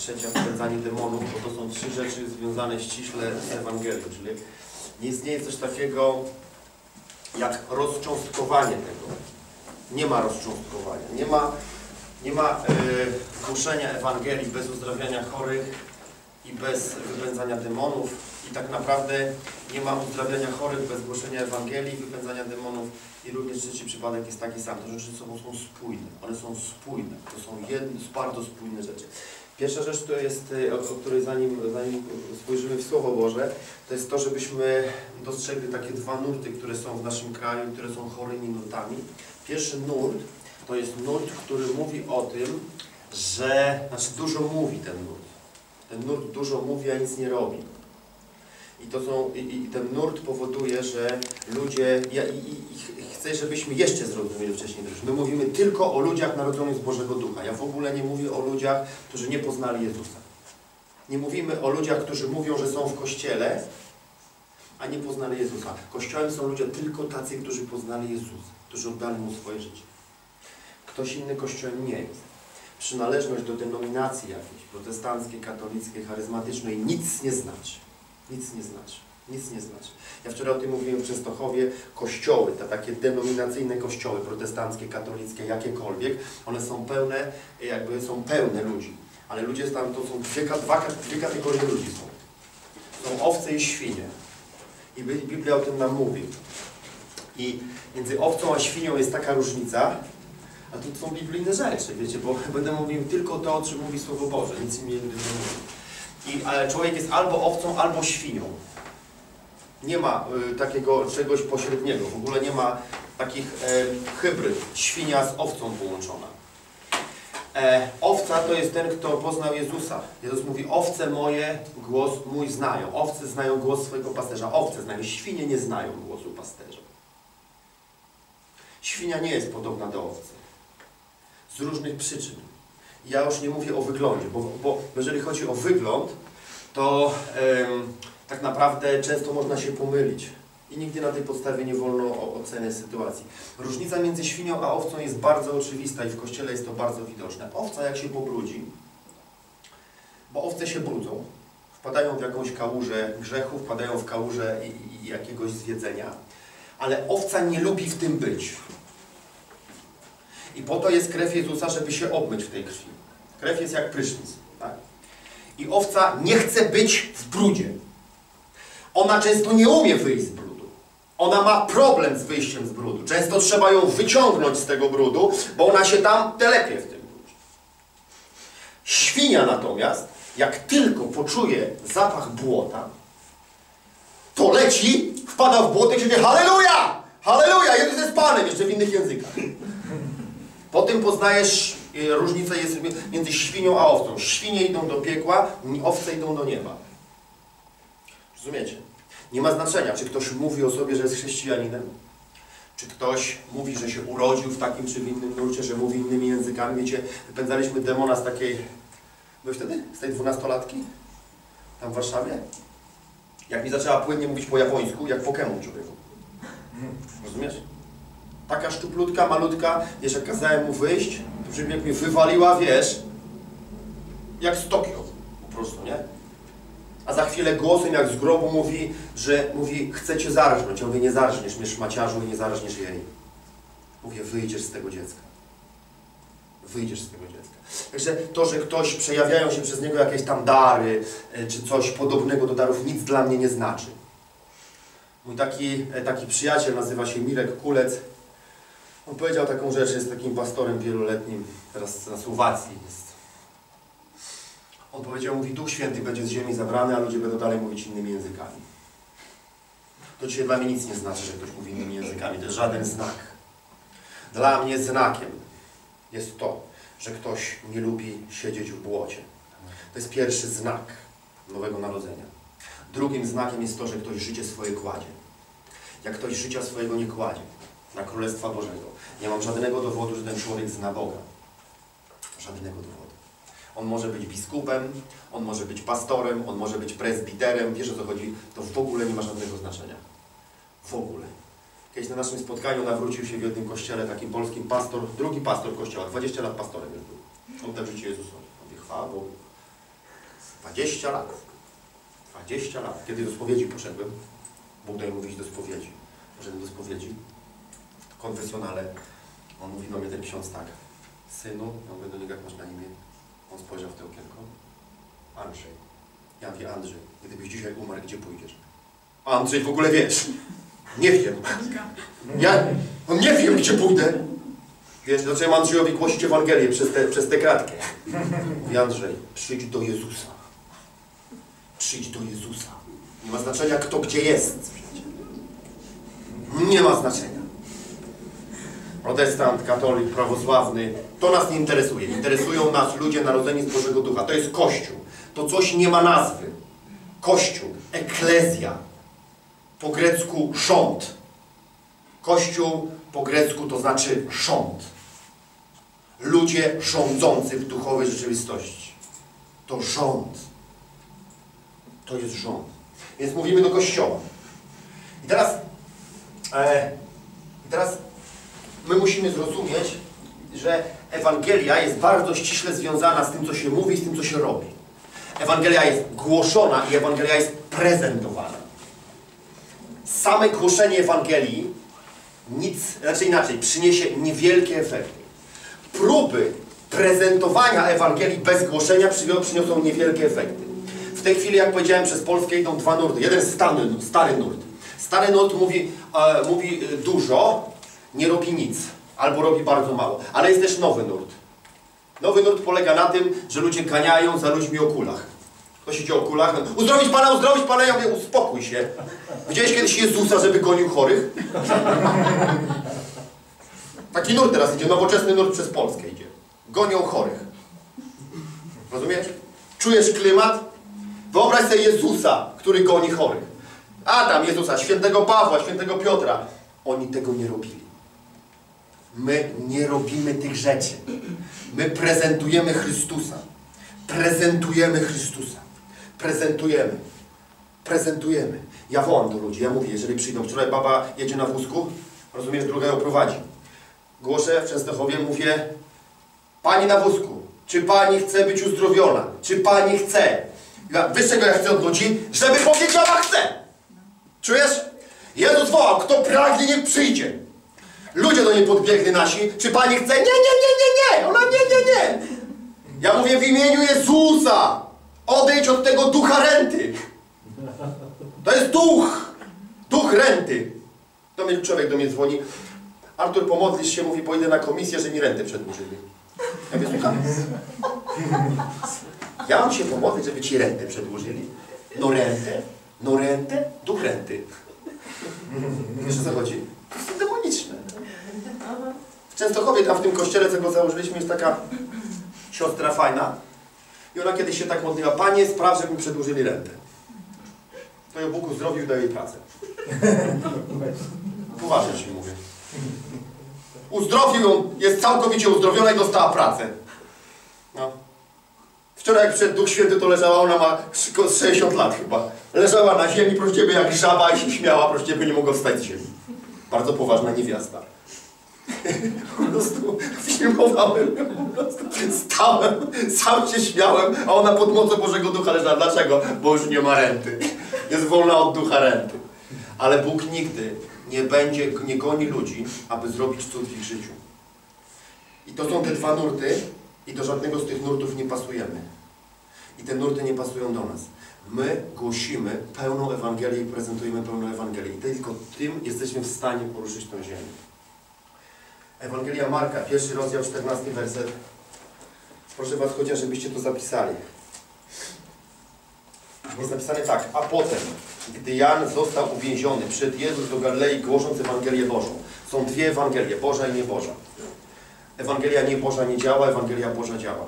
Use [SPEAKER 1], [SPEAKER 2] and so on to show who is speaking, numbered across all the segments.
[SPEAKER 1] trzecia spędzanie demonów, bo to są trzy rzeczy związane ściśle z Ewangelią, czyli nie istnieje coś takiego jak rozcząstkowanie tego. Nie ma rozcząstkowania, nie ma, nie ma e, głoszenia Ewangelii bez uzdrawiania chorych i bez wypędzania demonów i tak naprawdę nie ma uzdrawiania chorych bez głoszenia Ewangelii, wypędzania demonów i również trzeci przypadek jest taki sam. Te rzeczy ze sobą są spójne. One są spójne. To są jedne, bardzo spójne rzeczy. Pierwsza rzecz to jest, y, o, o której zanim, zanim spojrzymy w Słowo Boże, to jest to, żebyśmy dostrzegli takie dwa nurty, które są w naszym kraju, które są chorymi nurtami. Pierwszy nurt to jest nurt, który mówi o tym, że, znaczy dużo mówi ten nurt. Ten nurt dużo mówi, a nic nie robi. I, to są, i, i ten nurt powoduje, że ludzie, ja, i, i, chcę, żebyśmy jeszcze zrozumieli wcześniej, my mówimy tylko o ludziach narodzonych z Bożego Ducha. Ja w ogóle nie mówię o ludziach, którzy nie poznali Jezusa. Nie mówimy o ludziach, którzy mówią, że są w Kościele, a nie poznali Jezusa. Kościołem są ludzie tylko tacy, którzy poznali Jezusa, którzy oddali Mu swoje życie. Ktoś inny Kościołem nie jest. Przynależność do denominacji jakiejś, protestanckiej, katolickiej, charyzmatycznej, nic nie znaczy. Nic nie znaczy. Nic nie znaczy. Ja wczoraj o tym mówiłem w Częstochowie. Kościoły, te takie denominacyjne kościoły, protestanckie, katolickie, jakiekolwiek, one są pełne, jakby są pełne ludzi. Ale ludzie tam to są dwie, dwa, dwie kategorie ludzi są. Są owce i świnie. I Biblia o tym nam mówi. I między owcą a świnią jest taka różnica, a to są biblijne rzeczy, wiecie, bo będę mówił tylko to, o czym mówi Słowo Boże, nic mi nie mówi. I ale człowiek jest albo owcą, albo świnią. Nie ma y, takiego czegoś pośredniego. W ogóle nie ma takich e, hybryd. Świnia z owcą połączona. E, owca to jest ten, kto poznał Jezusa. Jezus mówi, owce moje głos mój znają. Owce znają głos swojego pasterza. Owce znają. Świnie nie znają głosu pasterza. Świnia nie jest podobna do owcy. Z różnych przyczyn. Ja już nie mówię o wyglądzie, bo, bo jeżeli chodzi o wygląd, to tak naprawdę często można się pomylić. I nigdy na tej podstawie nie wolno o- oceniać sytuacji. Różnica między świnią a owcą jest bardzo oczywista i w kościele jest to bardzo widoczne. Owca jak się pobrudzi, bo owce się brudzą, wpadają w jakąś kałużę grzechu, wpadają w kałużę jakiegoś zwiedzenia, ale owca nie lubi w tym być. I po to jest krew Jezusa, żeby się obmyć w tej krwi. Krew jest jak prysznic. Tak? I owca nie chce być w brudzie. Ona często nie umie wyjść z brudu. Ona ma problem z wyjściem z brudu. Często trzeba ją wyciągnąć z tego brudu, bo ona się tam telepie w tym brudzie. Świnia natomiast, jak tylko poczuje zapach błota, to leci, wpada w błoto i krzyczy Halleluja! Halleluja! Jezus jest Panem! Jeszcze w innych językach. Po tym poznajesz, y, różnica jest między świnią a owcą. Świnie idą do piekła, owce idą do nieba. Rozumiecie? Nie ma znaczenia, czy ktoś mówi o sobie, że jest chrześcijaninem, czy ktoś mówi, że się urodził w takim czy w innym nurcie, że mówi innymi językami. Wiecie, wypędzaliśmy demona z takiej, byłeś wtedy? Z tej dwunastolatki? Tam w Warszawie? Jak mi zaczęła płynnie mówić po japońsku, jak Pokémon człowieku. Rozumiesz? Taka szczuplutka, malutka, wiesz, jak kazałem mu wyjść, to jak mnie wywaliła, wiesz, jak z Tokio, po prostu, nie? A za chwilę głosem jak z grobu mówi, że mówi, chcę cię zarżnąć. Ja mówię, nie zarżniesz mnie szmaciarzu i nie zarżniesz jej. Mówię, wyjdziesz z tego dziecka. Wyjdziesz z tego dziecka. Także to, że ktoś, przejawiają się przez niego jakieś tam dary, e, czy coś podobnego do darów, nic dla mnie nie znaczy. Mój taki, e, taki przyjaciel nazywa się Mirek Kulec. On powiedział taką rzecz, jest takim pastorem wieloletnim, teraz na Słowacji jest. On powiedział, mówi, Duch Święty będzie z ziemi zabrany, a ludzie będą dalej mówić innymi językami. To dzisiaj dla mnie nic nie znaczy, że ktoś mówi innymi językami. To jest żaden znak. Dla mnie znakiem jest to, że ktoś nie lubi siedzieć w błocie. To jest pierwszy znak Nowego Narodzenia. Drugim znakiem jest to, że ktoś życie swoje kładzie. Jak ktoś życia swojego nie kładzie na Królestwa Bożego, nie mam żadnego dowodu, że ten człowiek zna Boga. Żadnego dowodu. On może być biskupem, on może być pastorem, on może być prezbiterem. Wiesz o co chodzi? To w ogóle nie ma żadnego znaczenia. W ogóle. Kiedyś na naszym spotkaniu nawrócił się w jednym kościele takim polskim pastor, drugi pastor kościoła, 20 lat pastorem już był. Oddał życie Jezusowi. Mówię, chwała Bogu. 20 lat. 20 lat. Kiedy do spowiedzi poszedłem, Bóg daje mówić do spowiedzi. Poszedłem do spowiedzi konfesjonale. On mówi do mnie ten ksiądz tak. Synu, ja mówię do niego, jak masz na imię? On spojrzał w to okienko. Andrzej. Ja mówię, Andrzej, gdybyś dzisiaj umarł, gdzie pójdziesz? Andrzej w ogóle wiesz. Nie wiem. Ja, on nie wiem, gdzie pójdę. Wiesz, zacząłem Andrzejowi głosić Ewangelię przez tę przez te kratkę. Mówię, Andrzej, przyjdź do Jezusa. Przyjdź do Jezusa. Nie ma znaczenia, kto gdzie jest. Nie ma znaczenia. Protestant, katolik, prawosławny, to nas nie interesuje. Interesują nas ludzie narodzeni z Bożego Ducha. To jest Kościół. To coś nie ma nazwy. Kościół, eklezja. Po grecku rząd. Kościół po grecku to znaczy rząd. Ludzie rządzący w duchowej rzeczywistości. To rząd. To jest rząd. Więc mówimy do Kościoła. I teraz, e, teraz my musimy zrozumieć, że Ewangelia jest bardzo ściśle związana z tym, co się mówi, z tym, co się robi. Ewangelia jest głoszona i Ewangelia jest prezentowana. Same głoszenie Ewangelii nic, znaczy inaczej, przyniesie niewielkie efekty. Próby prezentowania Ewangelii bez głoszenia przyniosą, niewielkie efekty. W tej chwili, jak powiedziałem, przez Polskę idą dwa nurty. Jeden stary, stary nurt. Stary nurt mówi, e, mówi dużo, nie robi nic. Albo robi bardzo mało. Ale jest też nowy nurt. Nowy nurt polega na tym, że ludzie ganiają za ludźmi o kulach. Ktoś idzie o kulach, no, uzdrowić Pana, uzdrowić Pana, ja mówię, uspokój się. Widziałeś kiedyś Jezusa, żeby gonił chorych? Taki nurt teraz idzie, nowoczesny nurt przez Polskę idzie. Gonią chorych. Rozumiesz? Czujesz klimat? Wyobraź sobie Jezusa, który goni chorych. A tam Jezusa, świętego Pawła, świętego Piotra. Oni tego nie robili. My nie robimy tych rzeczy. My prezentujemy Chrystusa. Prezentujemy Chrystusa. Prezentujemy. Prezentujemy. Ja wołam do ludzi, ja mówię, jeżeli przyjdą. Wczoraj baba jedzie na wózku, rozumiesz, druga ją prowadzi. Głoszę w Częstochowie, mówię, Pani na wózku, czy Pani chce być uzdrowiona? Czy Pani chce? Ja, wiesz czego ja chcę od ludzi? Żeby powiedziała chce! Czujesz? Jezus wołał, kto pragnie, niech przyjdzie. Ludzie do niej podbiegli nasi, czy Pani chce? Nie, nie, nie, nie, nie! Ona nie, nie, nie! Ja mówię w imieniu Jezusa! Odejdź od tego ducha renty! To jest duch! Duch renty! Do mnie człowiek do mnie dzwoni. Artur, pomodlisz się, mówi, pójdę na komisję, że mi rentę przedłużyli. Ja mówię, słucham? Ja mam się pomodlić, żeby ci rentę przedłużyli? No rentę? No rentę? Duch renty. Wiesz o co chodzi? To jest demoniczne. W Częstochowie, tam w tym kościele, co go założyliśmy, jest taka siostra fajna. I ona kiedyś się tak modliła, Panie, spraw, żeby mi przedłużyli rentę. To ją Bóg uzdrowił daje jej pracę. Poważnie ci mówię. Uzdrowił ją, jest całkowicie uzdrowiona i dostała pracę. No. Wczoraj jak przyszedł Duch Święty, to leżała, ona ma z 60 lat chyba. Leżała na ziemi, proszę Ciebie, jak żaba i się śmiała, proszę Ciebie, nie mogła wstać z ziemi. Bardzo poważna niewiasta. Po prostu filmowałem po prostu stałem, sam się śmiałem, a ona pod mocą Bożego Ducha leżała. Dlaczego? Bo już nie ma renty. Jest wolna od ducha renty. Ale Bóg nigdy nie będzie, nie goni ludzi, aby zrobić cud w ich życiu. I to są te dwa nurty i do żadnego z tych nurtów nie pasujemy. I te nurty nie pasują do nas. My głosimy pełną Ewangelię i prezentujemy pełną Ewangelię. I tylko tym jesteśmy w stanie poruszyć tę ziemię. Ewangelia Marka, pierwszy rozdział, 14 werset. Proszę Was chociaż, żebyście to zapisali. Jest napisane tak, a potem, gdy Jan został uwięziony, przyszedł Jezus do Galilei głosząc Ewangelię Bożą. Są dwie Ewangelie, Boża i nieboża. Ewangelia nieboża nie działa, Ewangelia Boża działa.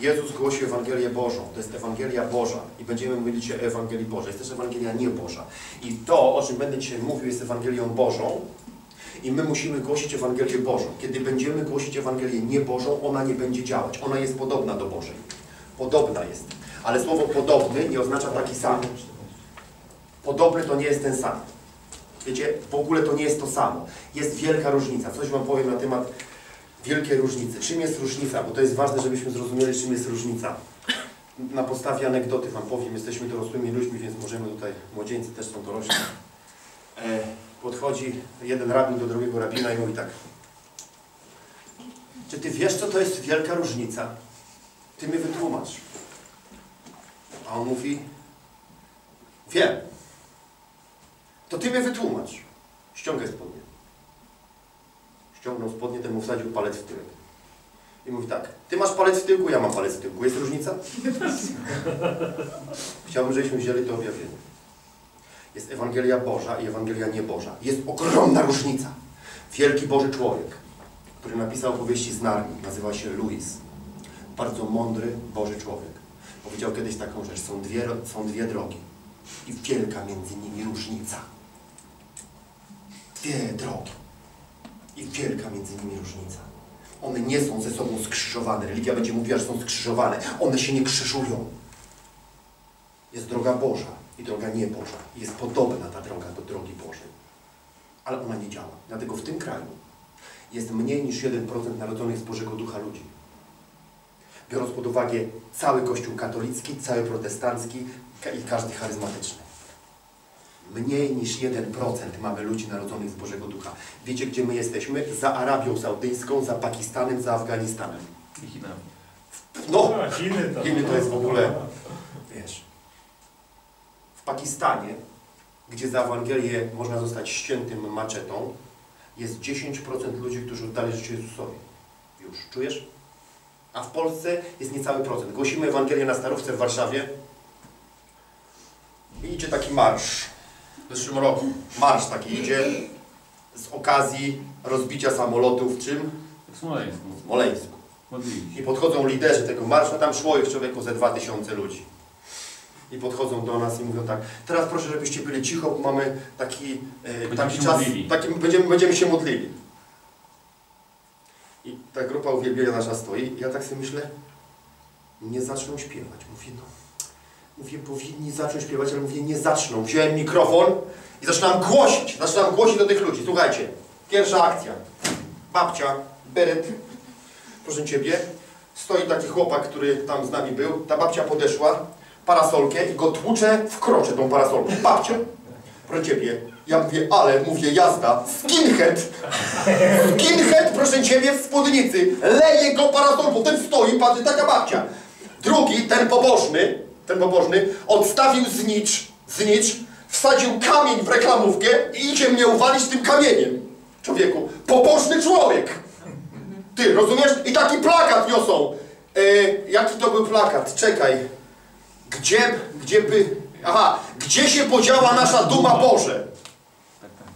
[SPEAKER 1] Jezus głosi Ewangelię Bożą, to jest Ewangelia Boża i będziemy mówić o Ewangelii Bożej. Jest też Ewangelia nieboża. I to, o czym będę dzisiaj mówił, jest Ewangelią Bożą i my musimy głosić Ewangelię Bożą. Kiedy będziemy głosić Ewangelię niebożą, ona nie będzie działać. Ona jest podobna do Bożej. Podobna jest. Ale słowo podobny nie oznacza taki sam. Podobny to nie jest ten sam. Wiecie, w ogóle to nie jest to samo. Jest wielka różnica. Coś Wam powiem na temat wielkiej różnicy. Czym jest różnica? Bo to jest ważne, żebyśmy zrozumieli, czym jest różnica. Na podstawie anegdoty Wam powiem, jesteśmy dorosłymi ludźmi, więc możemy tutaj, młodzieńcy też są dorośli. E, podchodzi jeden rabin do drugiego rabina i mówi tak. Czy Ty wiesz, co to jest wielka różnica? Ty mi wytłumacz. A on mówi, wiem. To Ty mi wytłumacz. Ściągaj spodnie. Ściągnął spodnie, ten mu wsadził palec w tyłek. I mówi tak, ty masz palec w tyłku, ja mam palec w tyłku. Jest różnica? Chciałbym, żebyśmy wzięli to objawienie. Jest Ewangelia Boża i Ewangelia nieboża. Jest ogromna różnica. Wielki Boży człowiek, który napisał opowieści z Narni, nazywa się Louis. Bardzo mądry Boży człowiek. Powiedział kiedyś taką rzecz, są dwie, są dwie drogi i wielka między nimi różnica. Dwie drogi i wielka między nimi różnica. One nie są ze sobą skrzyżowane. Religia będzie mówiła, że są skrzyżowane. One się nie krzyżują. Jest droga Boża i droga nieboża. Jest podobna ta droga do drogi Bożej. Ale ona nie działa. Dlatego w tym kraju jest mniej niż 1% narodzonych z Bożego Ducha ludzi. Biorąc pod uwagę cały Kościół katolicki, cały protestancki i każdy charyzmatyczny. Mniej niż 1% mamy ludzi narodzonych z Bożego Ducha. Wiecie, gdzie my jesteśmy? Za Arabią Saudyjską, za Pakistanem, za Afganistanem.
[SPEAKER 2] I Chinami.
[SPEAKER 1] No,
[SPEAKER 3] A, Chiny to.
[SPEAKER 1] Chiny to jest w ogóle- wiesz. W Pakistanie, gdzie za Ewangelię można zostać ściętym maczetą, jest 10% ludzi, którzy oddali życie Jezusowi. Już, czujesz? A w Polsce jest niecały procent. Głosimy Ewangelię na Starówce w Warszawie i idzie taki marsz. W zeszłym roku marsz taki idzie z okazji rozbicia samolotów w czym?
[SPEAKER 2] W Smoleńsku.
[SPEAKER 1] W Smoleńsku. I podchodzą liderzy tego marszu, tam szło ich człowieku ze 2000 ludzi. I podchodzą do nas i mówią tak, teraz proszę, żebyście byli cicho, bo mamy taki, e, taki czas, taki, będziemy, będziemy się modlili. I ta grupa uwielbienia nasza stoi ja tak sobie myślę, nie zaczną śpiewać. Mówię, no, mówię, powinni zacząć śpiewać, ale mówię, nie zaczną. Wziąłem mikrofon i zaczynam głosić, zaczynam głosić do tych ludzi. Słuchajcie, pierwsza akcja. Babcia, beret, proszę Ciebie, stoi taki chłopak, który tam z nami był, ta babcia podeszła, parasolkę i go tłucze w krocze tą parasolką. Babcia, proszę Ciebie, ja mówię, ale, mówię, jazda, skinhead, skinhead, proszę Ciebie, w spódnicy, leje go parasolką, ten stoi, patrzy, taka babcia. Drugi, ten pobożny, ten pobożny, odstawił znicz, znicz, wsadził kamień w reklamówkę i idzie mnie uwalić tym kamieniem. Człowieku, pobożny człowiek. Ty, rozumiesz? I taki plakat niosą. E, jaki to był plakat? Czekaj. Gdzie, gdzie by... Aha, gdzie się podziała nasza duma Boże?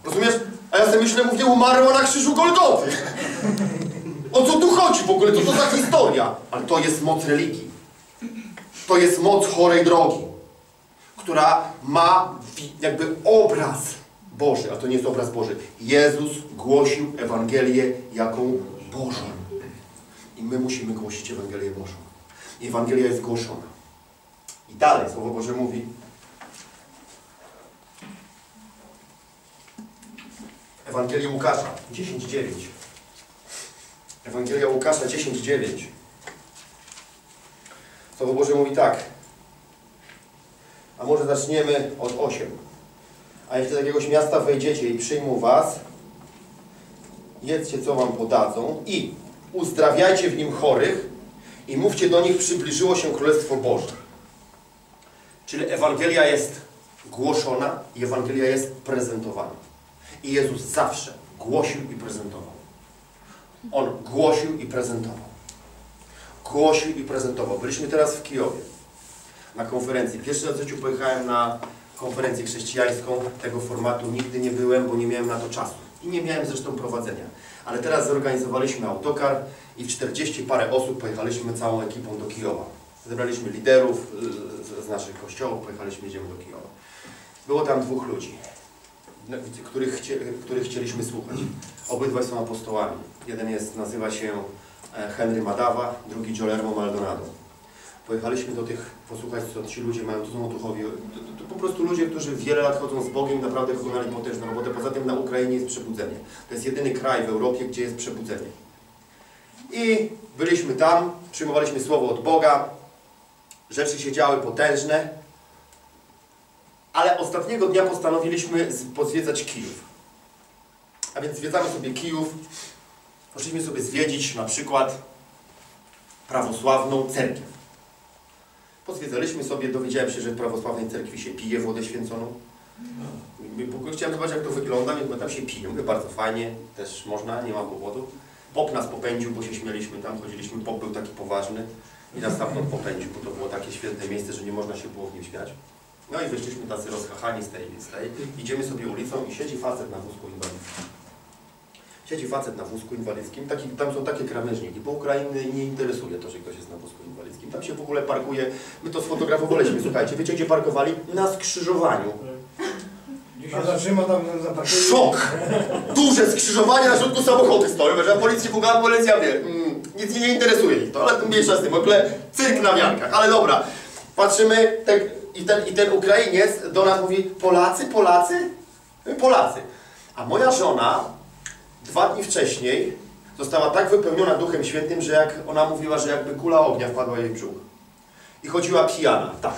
[SPEAKER 1] Rozumiesz? A ja sobie myślę, mówię, umarła na krzyżu Golgoty. O co tu chodzi w ogóle? Co to za historia? Ale to jest moc religii. To jest moc chorej drogi, która ma jakby obraz Boży, a to nie jest obraz Boży. Jezus głosił Ewangelię jaką Bożą. I my musimy głosić Ewangelię Bożą. Ewangelia jest głoszona. I dalej Słowo Boże mówi, Ewangelia Łukasza 10.9. Ewangelia Łukasza 10.9. Słowo Boże mówi tak. A może zaczniemy od 8. A jeśli do jakiegoś miasta wejdziecie i przyjmą was, jedzcie co wam podadzą i uzdrawiajcie w nim chorych i mówcie do nich, przybliżyło się Królestwo Boże. Czyli Ewangelia jest głoszona i Ewangelia jest prezentowana. I Jezus zawsze głosił i prezentował. On głosił i prezentował. Głosił i prezentował. Byliśmy teraz w Kijowie na konferencji. Pierwszy raz w życiu pojechałem na konferencję chrześcijańską tego formatu. Nigdy nie byłem, bo nie miałem na to czasu. I nie miałem zresztą prowadzenia. Ale teraz zorganizowaliśmy autokar i w 40 parę osób pojechaliśmy całą ekipą do Kijowa. Zebraliśmy liderów y, z- naszych kościołów, pojechaliśmy, jedziemy do Kijowa. Było tam dwóch ludzi, no, których, których chcieliśmy słuchać. Obydwaj są apostołami. Jeden jest, nazywa się e, Henry Madawa, drugi Jolermo Maldonado. Pojechaliśmy do tych, posłuchać co ci ludzie mają, to są duchowi, to, to, to po prostu ludzie, którzy wiele lat chodzą z Bogiem naprawdę wykonali potężną robotę. Poza tym na Ukrainie jest przebudzenie. To jest jedyny kraj w Europie, gdzie jest przebudzenie. I byliśmy tam, przyjmowaliśmy słowo od Boga rzeczy się działy potężne, ale ostatniego dnia postanowiliśmy pozwiedzać Kijów. A więc zwiedzamy sobie Kijów, poszliśmy sobie zwiedzić na przykład prawosławną cerkiew. Pozwiedzaliśmy sobie, dowiedziałem się, że w prawosławnej cerkwi się pije wodę święconą. Chciałem zobaczyć, jak to wygląda, więc tam się piją. Mówię, bardzo fajnie, też można, nie ma powodu. Pop nas popędził, bo się śmieliśmy tam, chodziliśmy, pop był taki poważny i nas stamtąd popędził, bo to było takie święte miejsce, że nie można się było w nim śmiać. No i wyszliśmy tacy rozchachani z tej, z tej. Idziemy sobie ulicą i siedzi facet na wózku inwalidzkim. Siedzi facet na wózku inwalidzkim, taki, tam są takie krawężniki, bo Ukrainy nie interesuje to, że ktoś jest na wózku inwalidzkim. Tam się w ogóle parkuje, my to sfotografowaliśmy, słuchajcie, wiecie gdzie parkowali? Na skrzyżowaniu.
[SPEAKER 3] Się zatrzyma, tam zaparkuje.
[SPEAKER 1] Szok! Duże skrzyżowanie, na środku samochody stoją, że policji puka, policja wie, nic nie interesuje ich to, ale mniejsza z tym, w ogóle cyrk na miarkach, ale dobra. Patrzymy ten, i, ten, i ten Ukrainiec do nas mówi, Polacy, Polacy? Polacy. A moja żona dwa dni wcześniej została tak wypełniona Duchem Świętym, że jak ona mówiła, że jakby kula ognia wpadła jej w brzuch. I chodziła pijana, tak.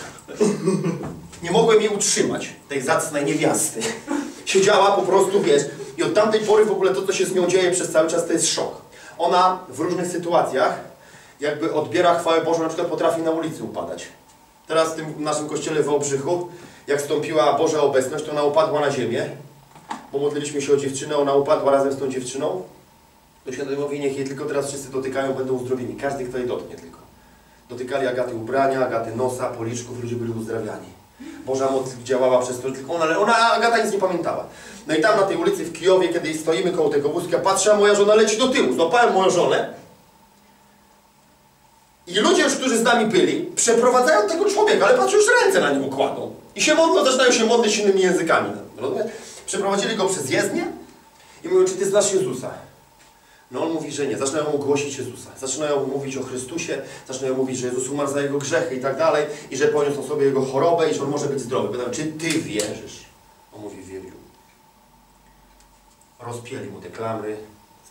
[SPEAKER 1] Nie mogłem jej utrzymać, tej zacnej niewiasty. Siedziała po prostu, wiesz, i od tamtej pory w ogóle to, co się z nią dzieje przez cały czas, to jest szok. Ona w różnych sytuacjach jakby odbiera chwałę Bożą, na przykład potrafi na ulicy upadać. Teraz w tym naszym kościele w Wałbrzychu, jak stąpiła Boża obecność, to ona upadła na ziemię, bo modliliśmy się o dziewczynę, ona upadła razem z tą dziewczyną. To się mówi, niech jej tylko teraz wszyscy dotykają, będą uzdrowieni. Każdy, kto jej dotknie tylko. Dotykali Agaty ubrania, Agaty nosa, policzków, ludzie byli uzdrawiani. Boża moc działała przez to, tylko ona, ale ona, Agata nic nie pamiętała. No i tam na tej ulicy w Kijowie, kiedy stoimy koło tego wózka, patrzę, a moja żona leci do tyłu. Złapałem moją żonę i ludzie już, którzy z nami byli, przeprowadzają tego człowieka, ale patrzę, już ręce na nim kładą. I się modlą, zaczynają się modlić innymi językami. Przeprowadzili go przez jezdnię i mówią, czy ty znasz Jezusa? No on mówi, że nie. Zaczynają mu głosić Jezusa. Zaczynają mu mówić o Chrystusie, zaczynają mówić, że Jezus umarł za jego grzechy i tak dalej, i że poniósł on sobie jego chorobę i że on może być zdrowy. Pytam, czy ty wierzysz? On mówi, wierzył. Rozpięli mu te klamry,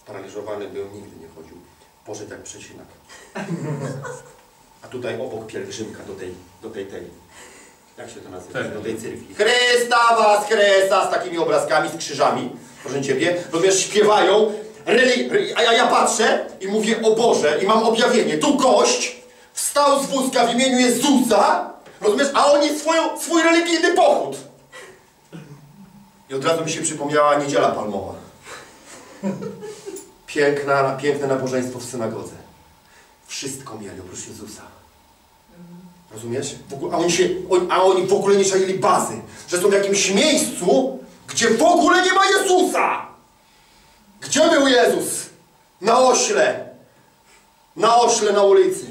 [SPEAKER 1] sparaliżowany był, nigdy nie chodził. Poszedł jak przecinak. A tutaj obok pielgrzymka do tej, do tej, tej, jak się to nazywa, do tej cyrkwi. Chrysta was, Chrysta, z takimi obrazkami, z krzyżami, proszę Ciebie, rozumiesz, śpiewają, reli, a ja, patrzę i mówię, o Boże, i mam objawienie, tu gość wstał z wózka w imieniu Jezusa, rozumiesz, a oni swoją, swój religijny pochód. I od razu mi się przypomniała Niedziela Palmowa. Piękna, piękne nabożeństwo w synagodze. Wszystko mieli oprócz Jezusa. Rozumiesz? Ogóle, a, oni się, a oni w ogóle nie czaili bazy, że są w jakimś miejscu, gdzie w ogóle nie ma Jezusa. Gdzie był Jezus? Na ośle. Na ośle na ulicy.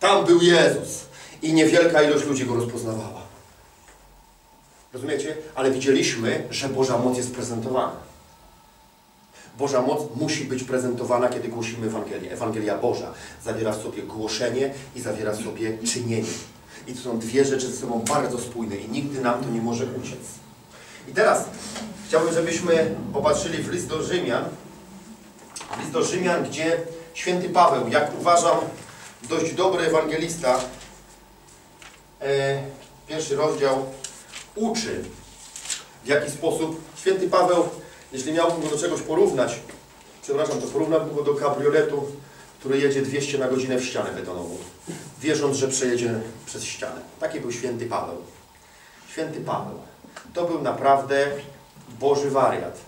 [SPEAKER 1] Tam był Jezus. I niewielka ilość ludzi go rozpoznawała. Rozumiecie? Ale widzieliśmy, że Boża moc jest prezentowana. Boża moc musi być prezentowana, kiedy głosimy Ewangelię. Ewangelia Boża zawiera w sobie głoszenie i zawiera w sobie czynienie. I to są dwie rzeczy ze sobą bardzo spójne i nigdy nam to nie może uciec. I teraz chciałbym, żebyśmy popatrzyli w list do Rzymian. List do Rzymian, gdzie święty Paweł, jak uważam, dość dobry ewangelista, e, pierwszy rozdział, uczy, w jaki sposób święty Paweł, jeśli miałbym go do czegoś porównać, przepraszam, to porównałbym go do kabrioletu, który jedzie 200 na godzinę w ścianę betonową, wierząc, że przejedzie przez ścianę. Taki był święty Paweł. Święty Paweł. To był naprawdę Boży wariat.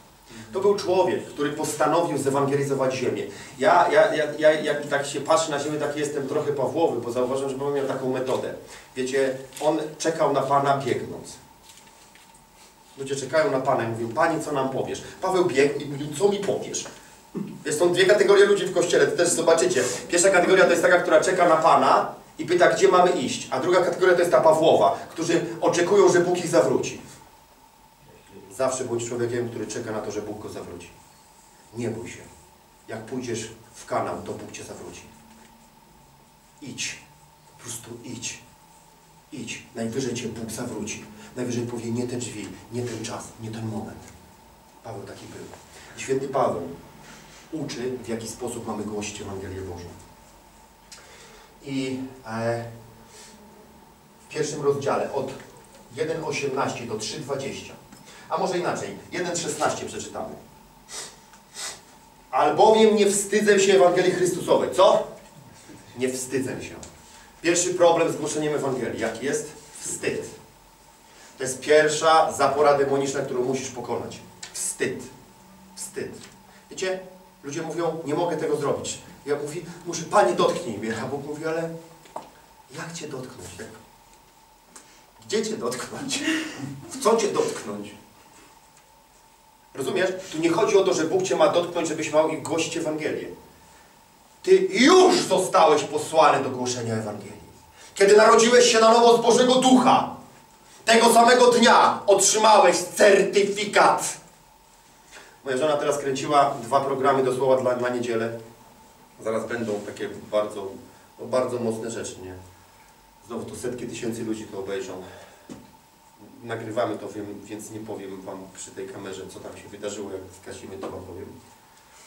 [SPEAKER 1] To był człowiek, który postanowił zewangelizować ziemię. Ja, ja, ja, ja jak tak się patrzę na ziemię, tak jestem trochę Pawłowy, bo zauważam, że Paweł miał taką metodę. Wiecie, on czekał na Pana biegnąc. Ludzie czekają na Pana i mówią, Panie, co nam powiesz? Paweł biegł i mówił, co mi powiesz? Jest są dwie kategorie ludzi w kościele, to też zobaczycie. Pierwsza kategoria to jest taka, która czeka na Pana i pyta, gdzie mamy iść. A druga kategoria to jest ta Pawłowa, którzy oczekują, że Bóg ich zawróci. Zawsze bądź człowiekiem, który czeka na to, że Bóg go zawróci. Nie bój się. Jak pójdziesz w kanał, to Bóg cię zawróci. Idź. Po prostu idź. Idź. Najwyżej cię Bóg zawróci. Najwyżej powie nie te drzwi, nie ten czas, nie ten moment. Paweł taki był. Święty Paweł uczy, w jaki sposób mamy głosić Ewangelię Bożą. I e, pierwszym rozdziale od 1,18 do 3,20. A może inaczej, 1,16 przeczytamy. Albowiem nie wstydzę się Ewangelii Chrystusowej. Co? Nie wstydzę się. Pierwszy problem z głoszeniem Ewangelii. Jaki jest? Wstyd. To jest pierwsza zapora demoniczna, którą musisz pokonać. Wstyd. Wstyd. Wiecie, ludzie mówią, nie mogę tego zrobić. Ja mówię, muszę, Panie dotknij mnie. A Bóg mówi, ale jak Cię dotknąć? Gdzie Cię dotknąć? W co Cię dotknąć? Rozumiesz? Tu nie chodzi o to, że Bóg Cię ma dotknąć, żebyś miał i głosić Ewangelię. Ty już zostałeś posłany do głoszenia Ewangelii. Kiedy narodziłeś się na nowo z Bożego Ducha, tego samego dnia otrzymałeś certyfikat. Moja żona teraz kręciła dwa programy do słowa dla, na niedzielę. Zaraz będą takie bardzo, no bardzo mocne rzeczy, nie? Znowu to setki tysięcy ludzi to obejrzą. Nagrywamy to, wiem, więc nie powiem Wam przy tej kamerze, co tam się wydarzyło. Jak zgasimy, to Wam powiem,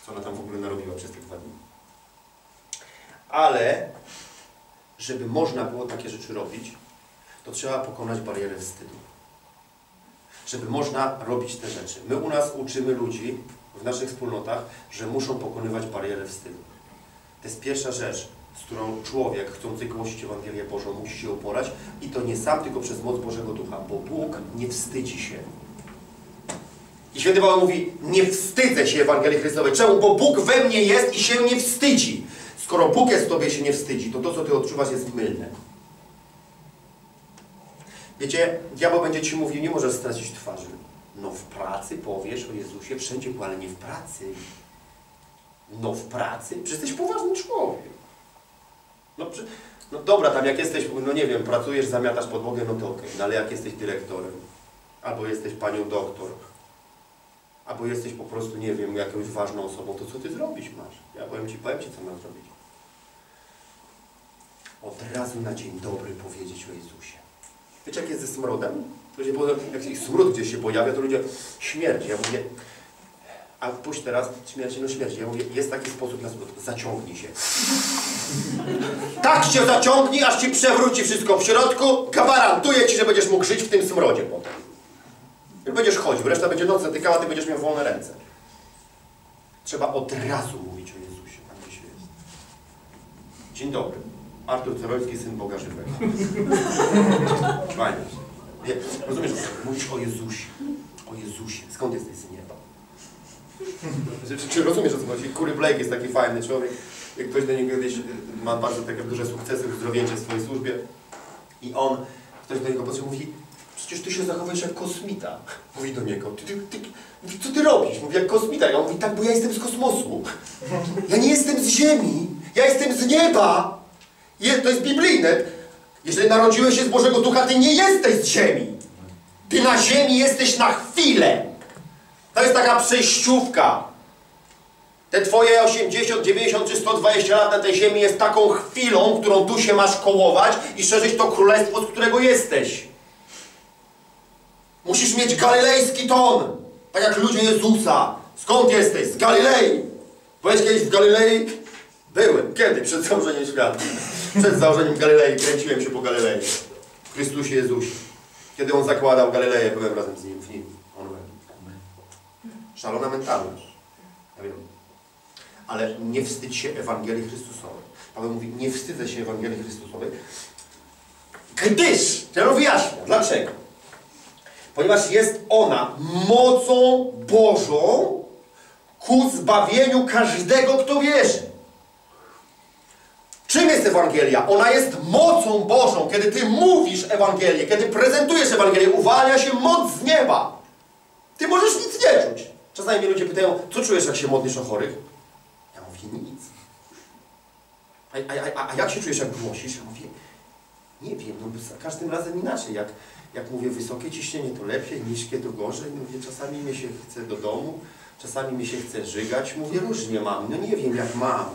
[SPEAKER 1] co ona tam w ogóle narobiła przez te dwa dni. Ale, żeby można było takie rzeczy robić, to trzeba pokonać barierę wstydu. Żeby można robić te rzeczy. My u nas uczymy ludzi w naszych wspólnotach, że muszą pokonywać barierę wstydu. To jest pierwsza rzecz, z którą człowiek chcący głosić Ewangelię Bożą musi się uporać i to nie sam, tylko przez moc Bożego Ducha, bo Bóg nie wstydzi się. I święty Paweł mówi, nie wstydzę się Ewangelii Chrystusowej. Czemu? Bo Bóg we mnie jest i się nie wstydzi. Skoro Bóg jest w Tobie się nie wstydzi, to to, co Ty odczuwasz, jest mylne. Wiecie, diabeł będzie Ci mówił, nie możesz stracić twarzy. No w pracy powiesz o Jezusie, wszędzie, ale nie w pracy. No w pracy? Przecież jesteś poważny człowiek. No, przy... no dobra, tam jak jesteś, no nie wiem, pracujesz, zamiatasz podłogę, no to okej. No ale jak jesteś dyrektorem, albo jesteś panią doktor, albo jesteś po prostu, nie wiem, jakąś ważną osobą, to co ty zrobić masz? Ja powiem Ci, powiem Ci, co masz zrobić. Od razu na dzień dobry powiedzieć o Jezusie. Wiecie, jak jest ze smrodem? Ludzie, powiedzą, jak smród gdzieś się pojawia, to ludzie, śmierć. Ja mówię, a puść teraz, śmierć, no śmierć. Ja mówię, jest taki sposób na smród, zaciągnij się. Tak się zaciągnij, aż Ci przewróci wszystko w środku, gwarantuję Ci, że będziesz mógł żyć w tym smrodzie potem. Jak będziesz chodził, reszta będzie noc zatykała, Ty będziesz miał wolne ręce. Trzeba od razu mówić o Jezusie, tam gdzie się jest. Dzień dobry. Artur Ceroński, syn Boga Żywego. Kłaniam się. Nie, Rozumiesz, mówisz o Jezusie. O Jezusie. Skąd jesteś z nieba? Czy, czy rozumiesz o co chodzi? Kury Blake jest taki fajny człowiek. Jak ktoś do niego kiedyś ma bardzo takie duże sukcesy w zdrowieńcze w swojej służbie i on, ktoś do niego podszedł mówi przecież ty się zachowujesz jak kosmita. Mówi do niego, ty, ty, ty, mówi, co ty robisz? Mówi, jak kosmita. Ja mówi, tak, bo ja jestem z kosmosu. Ja nie jestem z ziemi, ja jestem z nieba. Je, to jest biblijne. Jeżeli narodziłeś się z Bożego Ducha, ty nie jesteś z ziemi. Ty na ziemi jesteś na chwilę. To jest taka przejściówka. Te twoje 80, 90 czy 120 lat na tej ziemi jest taką chwilą, którą tu się masz kołować i szerzyć to królestwo, z którego jesteś. Musisz mieć galilejski ton. Tak jak ludzie Jezusa. Skąd jesteś? Z Galilei. Byłeś kiedyś w Galilei? Byłem. Kiedy? Przed założeniem świata. Przed założeniem Galilei. Kręciłem się po Galilei. W Chrystusie Jezusie. Kiedy On zakładał Galileję, byłem razem z Nim w Nim. Szalona mentalność. Ja wiem. Ale nie wstydź się Ewangelii Chrystusowej. Paweł mówi, nie wstydzę się Ewangelii Chrystusowej, gdyż, ja wyjaśnię, dlaczego? Ponieważ jest ona mocą Bożą ku zbawieniu każdego, kto wierzy. Czym jest Ewangelia? Ona jest mocą Bożą. Kiedy Ty mówisz Ewangelię, kiedy prezentujesz Ewangelię, uwalnia się moc z nieba. Ty możesz nic nie czuć. Czasami mnie ludzie pytają, co czujesz, jak się modlisz o chorych? Ja mówię, nic. A, a, a, a jak się czujesz, jak głosisz? Ja mówię, nie wiem, no za każdym razem inaczej. Jak, jak mówię wysokie ciśnienie, to lepiej, niskie to gorzej. Mówię, czasami mi się chce do domu, czasami mi się chce żygać. Mówię, różnie mam, no nie wiem jak mam.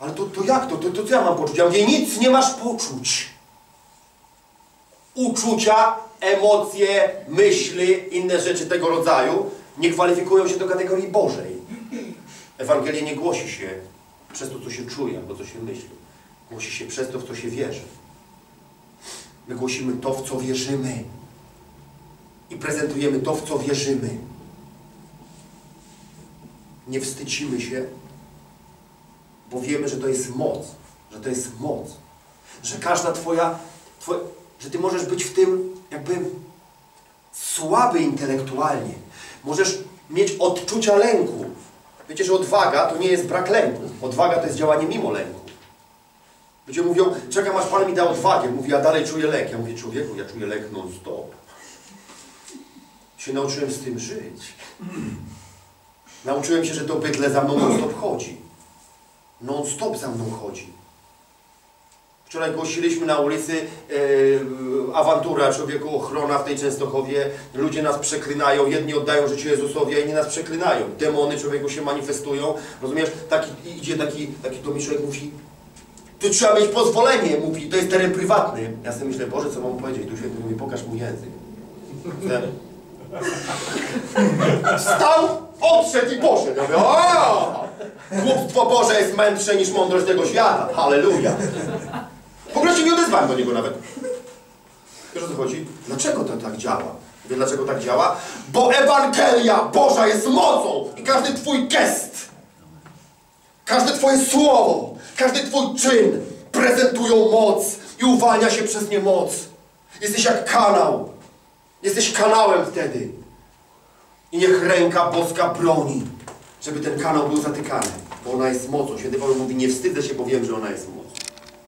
[SPEAKER 1] Ale to, to jak to? to? To co ja mam poczuć? Ja mówię, nic nie masz poczuć. Uczucia, emocje, myśli, inne rzeczy tego rodzaju nie kwalifikują się do kategorii Bożej. Ewangelię nie głosi się przez to, co się czuje albo co się myśli. Głosi się przez to, w co się wierzy. My głosimy to, w co wierzymy. I prezentujemy to, w co wierzymy. Nie wstydzimy się, bo wiemy, że to jest moc. Że to jest moc. Że każda Twoja, twoja że Ty możesz być w tym jakby słaby intelektualnie. Możesz mieć odczucia lęku. Wiecie, że odwaga to nie jest brak lęku. Odwaga to jest działanie mimo lęku. Ludzie mówią, czekam aż Pan mi da odwagę. Mówi, ja dalej czuję lęk. Ja mówię, człowieku, ja czuję lęk non-stop. Się nauczyłem z tym żyć. Nauczyłem się, że to bydle za mną non-stop chodzi. Non-stop za mną chodzi. Wczoraj głosiliśmy na ulicy e, awantura człowieku, ochrona w tej Częstochowie. Ludzie nas przeklinają, jedni oddają życie Jezusowi, a inni nas przeklinają. Demony człowieku się manifestują. Rozumiesz? Taki, idzie taki, taki do mnie człowiek mówi, tu trzeba mieć pozwolenie, mówi, to jest teren prywatny. Ja sobie myślę, Boże, co mam powiedzieć? Tu święty mówi, pokaż mu język. Ten. Wstał, odszedł i poszedł. Ja mówię! Głupstwo Boże jest mędrsze niż mądrość tego świata. Halleluja. W ogóle się nie odezwałem do niego nawet. Wiesz o co chodzi? Dlaczego to tak działa? Wie dlaczego tak działa? Bo Ewangelia Boża jest mocą i każdy Twój gest, każde Twoje słowo, każdy Twój czyn prezentują moc i uwalnia się przez nie moc. Jesteś jak kanał. Jesteś kanałem wtedy. I niech ręka boska broni, żeby ten kanał był zatykany, bo ona jest mocą. Święty Paweł mówi, nie wstydzę się, bo wiem, że ona jest mocą.